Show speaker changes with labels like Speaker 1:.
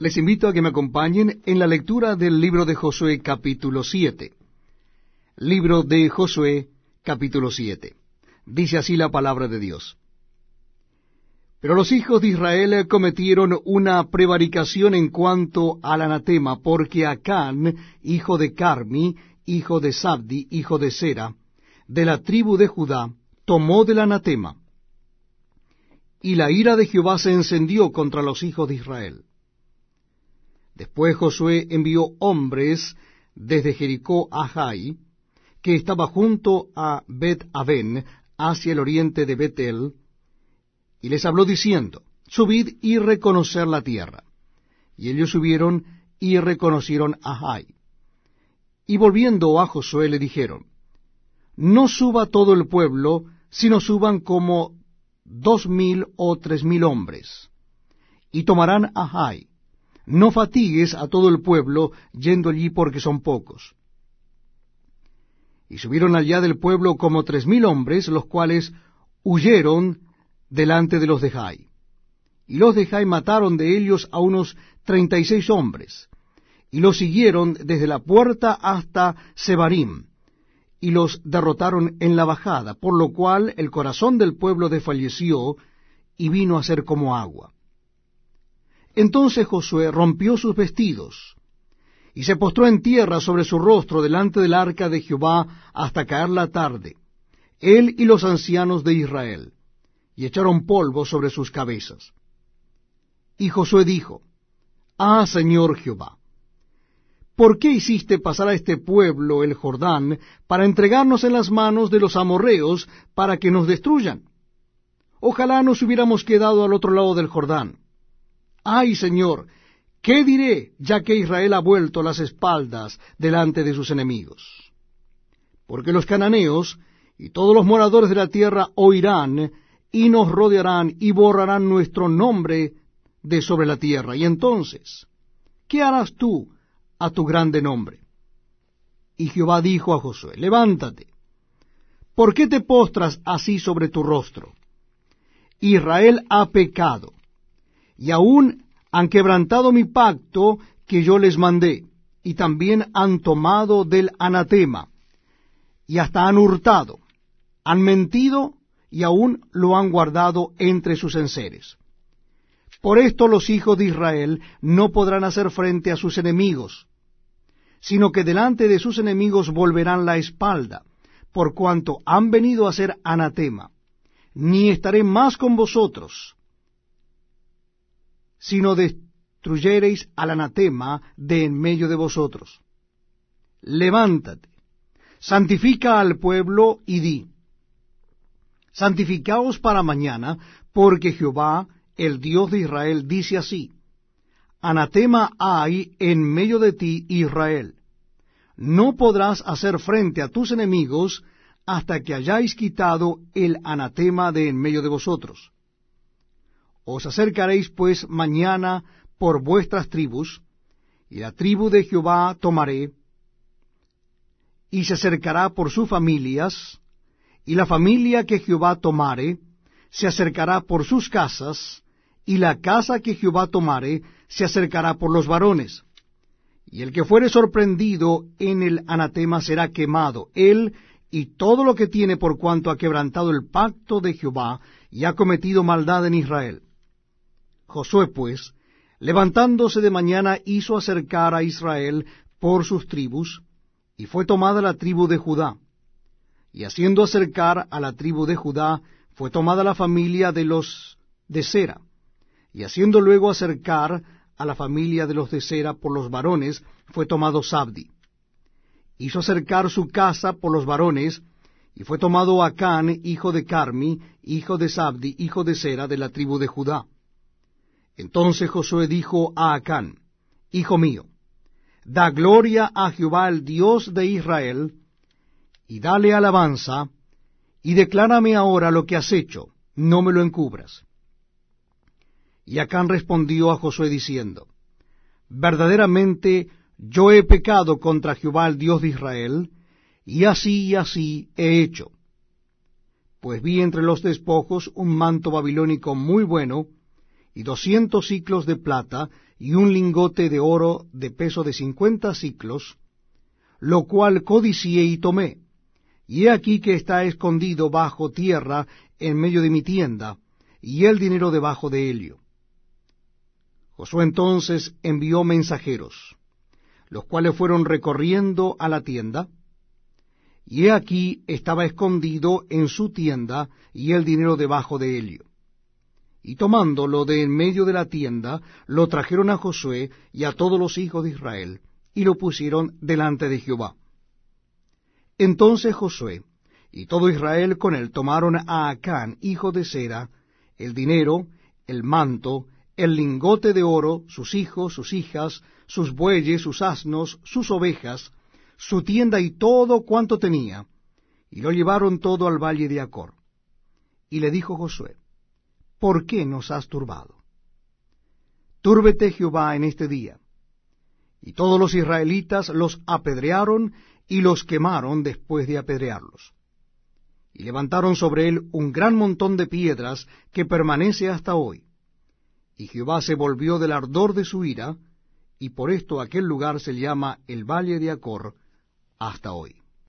Speaker 1: Les invito a que me acompañen en la lectura del libro de Josué capítulo 7. Libro de Josué capítulo 7. Dice así la palabra de Dios. Pero los hijos de Israel cometieron una prevaricación en cuanto al anatema, porque Acán, hijo de Carmi, hijo de Sabdi, hijo de Sera, de la tribu de Judá, tomó del anatema. Y la ira de Jehová se encendió contra los hijos de Israel. Después Josué envió hombres desde Jericó a Jai, que estaba junto a Bet-Aben, hacia el oriente de Betel, y les habló diciendo, Subid y reconocer la tierra. Y ellos subieron y reconocieron a Jai. Y volviendo a Josué le dijeron, No suba todo el pueblo, sino suban como dos mil o tres mil hombres, y tomarán a Jai no fatigues a todo el pueblo yendo allí porque son pocos. Y subieron allá del pueblo como tres mil hombres, los cuales huyeron delante de los de Jai. Y los de Jai mataron de ellos a unos treinta y seis hombres, y los siguieron desde la puerta hasta Sebarim, y los derrotaron en la bajada, por lo cual el corazón del pueblo desfalleció y vino a ser como agua. Entonces Josué rompió sus vestidos y se postró en tierra sobre su rostro delante del arca de Jehová hasta caer la tarde, él y los ancianos de Israel, y echaron polvo sobre sus cabezas. Y Josué dijo, Ah, Señor Jehová, ¿por qué hiciste pasar a este pueblo el Jordán para entregarnos en las manos de los amorreos para que nos destruyan? Ojalá nos hubiéramos quedado al otro lado del Jordán Ay, Señor, ¿qué diré ya que Israel ha vuelto las espaldas delante de sus enemigos? Porque los cananeos y todos los moradores de la tierra oirán y nos rodearán y borrarán nuestro nombre de sobre la tierra. Y entonces, ¿qué harás tú a tu grande nombre? Y Jehová dijo a Josué, levántate. ¿Por qué te postras así sobre tu rostro? Israel ha pecado y aún han quebrantado mi pacto que yo les mandé, y también han tomado del anatema, y hasta han hurtado, han mentido, y aún lo han guardado entre sus enseres. Por esto los hijos de Israel no podrán hacer frente a sus enemigos, sino que delante de sus enemigos volverán la espalda, por cuanto han venido a ser anatema. Ni estaré más con vosotros, sino destruyereis al anatema de en medio de vosotros. Levántate, santifica al pueblo y di, santificaos para mañana, porque Jehová, el Dios de Israel, dice así, Anatema hay en medio de ti, Israel. No podrás hacer frente a tus enemigos hasta que hayáis quitado el anatema de en medio de vosotros. Os acercaréis pues mañana por vuestras tribus, y la tribu de Jehová tomaré, y se acercará por sus familias, y la familia que Jehová tomare, se acercará por sus casas, y la casa que Jehová tomare, se acercará por los varones. Y el que fuere sorprendido en el anatema será quemado, él y todo lo que tiene por cuanto ha quebrantado el pacto de Jehová y ha cometido maldad en Israel. Josué, pues, levantándose de mañana, hizo acercar a Israel por sus tribus, y fue tomada la tribu de Judá. Y haciendo acercar a la tribu de Judá, fue tomada la familia de los de Sera. Y haciendo luego acercar a la familia de los de Sera por los varones, fue tomado Sabdi. Hizo acercar su casa por los varones, y fue tomado Acán, hijo de Carmi, hijo de Sabdi, hijo de Sera, de la tribu de Judá. Entonces Josué dijo a Acán, Hijo mío, da gloria a Jehová el Dios de Israel, y dale alabanza, y declárame ahora lo que has hecho, no me lo encubras. Y Acán respondió a Josué diciendo, Verdaderamente yo he pecado contra Jehová el Dios de Israel, y así y así he hecho. Pues vi entre los despojos un manto babilónico muy bueno, y doscientos ciclos de plata, y un lingote de oro de peso de cincuenta ciclos, lo cual codicié y tomé. Y he aquí que está escondido bajo tierra en medio de mi tienda, y el dinero debajo de Helio. Josué entonces envió mensajeros, los cuales fueron recorriendo a la tienda, y he aquí estaba escondido en su tienda y el dinero debajo de Helio. Y tomándolo de en medio de la tienda, lo trajeron a Josué y a todos los hijos de Israel, y lo pusieron delante de Jehová. Entonces Josué y todo Israel con él tomaron a Acán, hijo de Sera, el dinero, el manto, el lingote de oro, sus hijos, sus hijas, sus bueyes, sus asnos, sus ovejas, su tienda y todo cuanto tenía, y lo llevaron todo al valle de Acor. Y le dijo Josué, ¿por qué nos has turbado? Túrbete Jehová en este día. Y todos los israelitas los apedrearon y los quemaron después de apedrearlos. Y levantaron sobre él un gran montón de piedras que permanece hasta hoy. Y Jehová se volvió del ardor de su ira, y por esto aquel lugar se llama el Valle de Acor, hasta hoy.